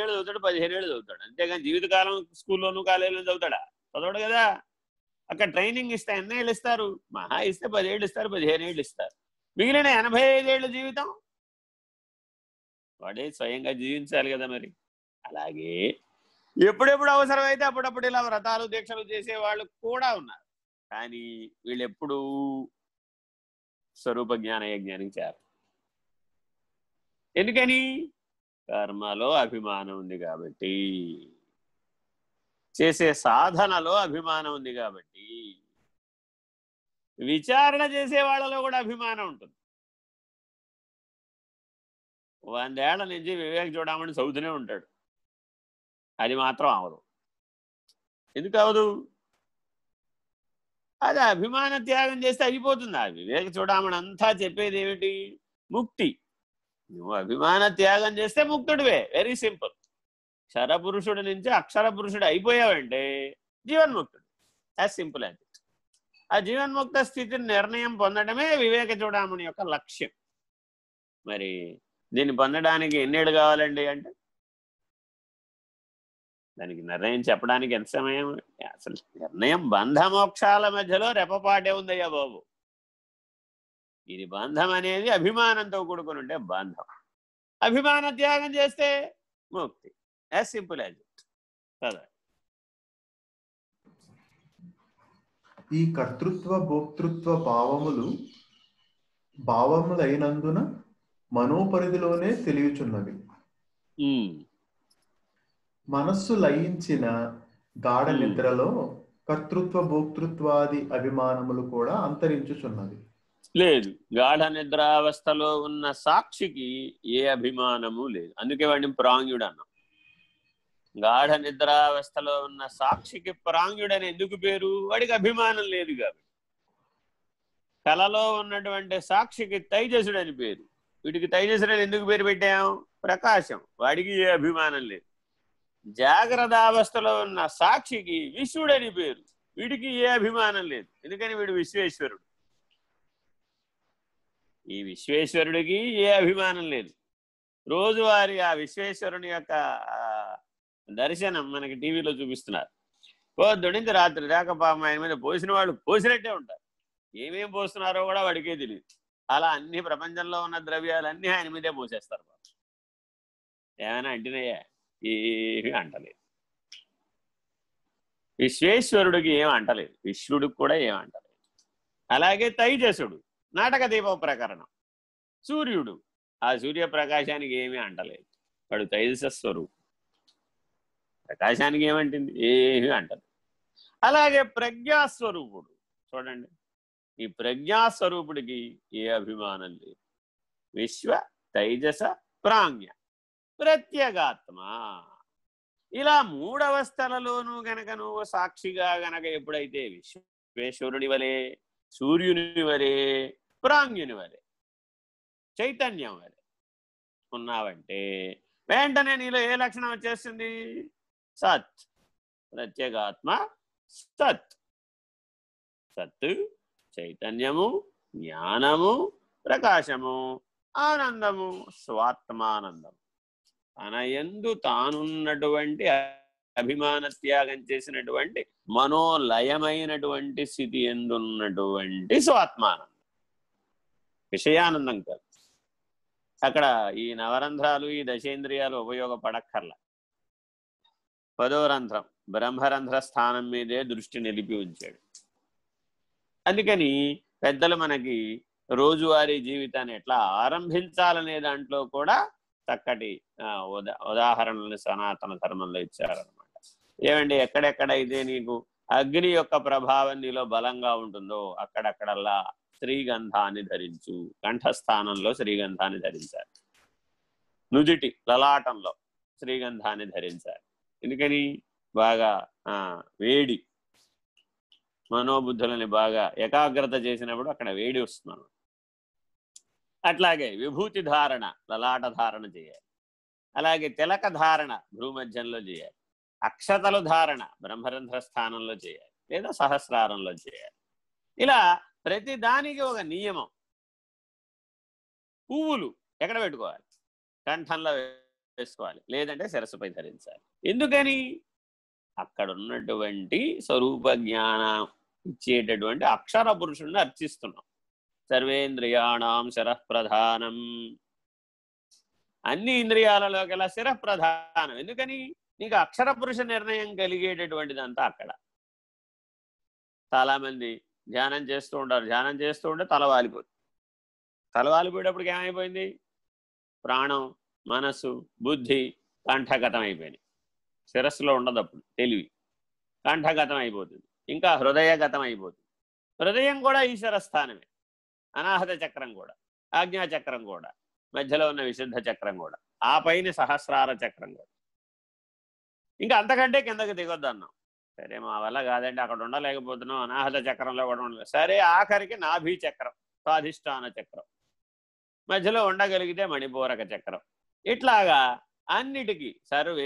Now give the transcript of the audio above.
ఏళ్ళు చదువుతాడు పదిహేను ఏళ్ళు చదువుతాడు. అంతేగాని జీవితకాలం స్కూల్లోనూ కాలేజీలో చదువుతాడా? చదవడు కదా. అక్కడ ట్రైనింగ్ ఇస్తే ఎన్ని ఏళ్ళు ఇస్తారు? మహా ఇస్తే పదిహేళ్ళు ఇస్తారు పదిహేను ఏళ్ళు ఇస్తారు. మిగిలిన ఎనభై ఐదేళ్ళ జీవితం? వాడే స్వయంగా జీవించాలి కదా మరి. అలాగే ఎప్పుడెప్పుడు అవసరమైతే అప్పుడప్పుడు ఇలా వ్రతాలు దీక్షలు చేసే వాళ్ళు కూడా ఉన్నారు. కానీ వీళ్ళు స్వరూప జ్ఞాన యజ్ఞానికి చేరు ఎందుకని? కర్మలో అభిమానం ఉంది కాబట్టి చేసే సాధనలో అభిమానం ఉంది కాబట్టి విచారణ చేసే వాళ్ళలో కూడా అభిమానం ఉంటుంది. వందేళ్ళ నుంచి వివేక్ చూడమని చదువుతూనే ఉంటాడు. అది మాత్రం అవదు. ఎందుకు అవదు? అది అభిమాన త్యాగం చేస్తే అయిపోతుంది. ఆ వివేక చూడమని అంతా చెప్పేది ఏమిటి? ముక్తి. నువ్వు అభిమాన త్యాగం చేస్తే ముక్తుడివే. వెరీ సింపుల్ క్షరపురుషుడి నుంచి అక్షర పురుషుడు అయిపోయావంటే జీవన్ముక్తుడు. యాజ్ సింపుల్ యాజ్ ఇట్ ఆ జీవన్ముక్త స్థితిని నిర్ణయం పొందడమే వివేక చూడమని యొక్క లక్ష్యం. మరి దీన్ని పొందడానికి ఎన్నేళ్ళు కావాలండి అంటే? దానికి నిర్ణయం చెప్పడానికి ఎంత సమయం? అసలు నిర్ణయం బంధమోక్షాల మధ్యలో రెపపాటే ఉందయ్యా బాబు. ఇది బంధం అనేది అభిమానంతో కూడుకుని ఉంటే బంధం. అభిమాన త్యాగం చేస్తే ముక్తి. యాజ్ సింపుల్ యాజ్ ఇట్ కదా. ఈ కర్తృత్వ భోక్తృత్వ భావములు భావములైనందున మనోపరిధిలోనే తెలియచున్నవి. మనస్సు లయించిన గాఢ Hmm. నిద్రలో కర్తృత్వ భోక్తృత్వాది అభిమానములు కూడా అంతరించుచున్నవి. లేదు. గాఢ నిద్రావస్థలో ఉన్న సాక్షికి ఏ అభిమానము లేదు. అందుకే వాడిని ప్రాంగుడు అన్నాం. గాఢ నిద్రావస్థలో ఉన్న సాక్షికి ప్రాంగ్యుడని ఎందుకు పేరు? వాడికి అభిమానం లేదు కాబట్టి. కలలో ఉన్నటువంటి సాక్షికి తైజసుడని పేరు. వీడికి తైజసుడు ఎందుకు పేరు పెట్టాం? ప్రకాశం. వాడికి ఏ అభిమానం లేదు. జాగ్రత్త అవస్థలో ఉన్న సాక్షికి విశ్వడని పేరు. వీడికి ఏ అభిమానం లేదు. ఎందుకని వీడు విశ్వేశ్వరుడు? ఈ విశ్వేశ్వరుడికి ఏ అభిమానం లేదు. రోజువారి ఆ విశ్వేశ్వరుని యొక్క దర్శనం మనకి టీవీలో చూపిస్తున్నారు. పొద్దు నుంచి రాత్రి దాకా పాపం ఆయన మీద పోసిన వాళ్ళు పోసినట్టే ఉంటారు. ఏమేం పోస్తున్నారో కూడా వాడికే తెలియదు అలా అన్ని ప్రపంచంలో ఉన్న ద్రవ్యాలన్నీ ఆయన మీదే పోసేస్తారు బాబు ఏమైనా అంటినయ్యా ఏమి అంటలేదు. విశ్వేశ్వరుడికి ఏం అంటలేదు. విశ్వడికి కూడా ఏం అంటలేదు. అలాగే తైజసుడు. నాటక దీప ప్రకరణం సూర్యుడు. ఆ సూర్యప్రకాశానికి ఏమీ అంటలేదు. వాడు తైజస స్వరూపం. ప్రకాశానికి ఏమంటుంది? ఏమీ అంటలేదు. అలాగే ప్రజ్ఞాస్వరూపుడు. చూడండి. ఈ ప్రజ్ఞాస్వరూపుడికి ఏ అభిమానం లేదు. విశ్వ తైజస ప్రాంగ్య ప్రత్యేగాత్మ. ఇలా మూడవస్థలలోనూ గనక నువ్వు సాక్షిగా గనక ఎప్పుడైతే విశ్వేశ్వరుడి వలె సూర్యుని వలే ప్రాంగ్యుని వలె చైతన్యం వలె ఉన్నావంటే వెంటనే నీలో ఏ లక్షణం వచ్చేస్తుంది? సత్. ప్రత్యేగాత్మ సత్. సత్ చైతన్యము జ్ఞానము ప్రకాశము ఆనందము స్వాత్మానందము. తన ఎందు తానున్నటువంటి అభిమాన త్యాగం చేసినటువంటి మనోలయమైనటువంటి స్థితి ఎందున్నటువంటి స్వాత్మానందం. విషయానందం కాదు. అక్కడ ఈ నవరంధ్రాలు ఈ దశేంద్రియాలు ఉపయోగపడక్కర్ల. పదో రంధ్రం బ్రహ్మరంధ్ర స్థానం మీదే దృష్టి నిలిపి ఉంచాడు. అందుకని పెద్దలు మనకి రోజువారీ జీవితాన్ని ఎట్లా ఆరంభించాలనే దాంట్లో కూడా చక్కటి ఉదా ఉదాహరణలు సనాతన ధర్మంలో ఇచ్చారనమాట ఏమండి ఎక్కడెక్కడైతే నీకు అగ్ని యొక్క ప్రభావం నీలో బలంగా ఉంటుందో అక్కడక్కడల్లా శ్రీగంధాన్ని ధరించు. కంఠస్థానంలో శ్రీగంధాన్ని ధరించాలి నుదిటి లలాటంలో శ్రీగంధాన్ని ధరించాలి ఎందుకని? బాగా వేడి. మనోబుద్ధులని బాగా ఏకాగ్రత చేసినప్పుడు అక్కడ వేడి వస్తుంది. అట్లాగే విభూతి ధారణ లలాట ధారణ చేయాలి. అలాగే తిలక ధారణ భూమధ్యంలో చేయాలి. అక్షతలు ధారణ బ్రహ్మరంధ్ర స్థానంలో చేయాలి. లేదా సహస్రారంలో చేయాలి. ఇలా ప్రతి దానికి ఒక నియమం. పువ్వులు ఎక్కడ పెట్టుకోవాలి? కంఠంలో వేసుకోవాలి. లేదంటే శిరస్సుపై ధరించాలి. ఎందుకని? అక్కడ ఉన్నటువంటి స్వరూప జ్ఞానం ఇచ్చేటటువంటి అక్షర పురుషుడిని అర్చిస్తున్నాం. సర్వేంద్రియాణం శరప్రధానం. అన్ని ఇంద్రియాలలోకెల్లా శిరప్రధానం. ఎందుకని? నీకు అక్షర పురుష నిర్ణయం కలిగేటటువంటిదంతా అక్కడ. చాలా మంది ధ్యానం చేస్తూ ఉంటారు. ధ్యానం చేస్తూ ఉంటే తల వాలిపోతుంది తల వాలిపోయేటప్పటికి ఏమైపోయింది? ప్రాణం మనసు బుద్ధి కంఠగతం అయిపోయినాయి శిరస్సులో ఉండదు అప్పుడు తెలివి. కంఠగతం అయిపోతుంది ఇంకా హృదయగతం అయిపోతుంది హృదయం కూడా ఈశ్వర స్థానమే. అనాహత చక్రం కూడా. ఆజ్ఞాచక్రం కూడా. మధ్యలో ఉన్న విశుద్ధ చక్రం కూడా. ఆ పైన సహస్రార చక్రం కూడా. ఇంకా అంతకంటే కిందకి దిగొద్దు అన్నాం సరే మా వల్ల కాదండి అక్కడ ఉండలేకపోతున్నాం. అనాహత చక్రంలో కూడా ఉండలేదు. సరే ఆఖరికి నాభి చక్రం స్వాధిష్టాన చక్రం. మధ్యలో ఉండగలిగితే మణిపూరక చక్రం. ఇట్లాగా అన్నిటికీ సర్వే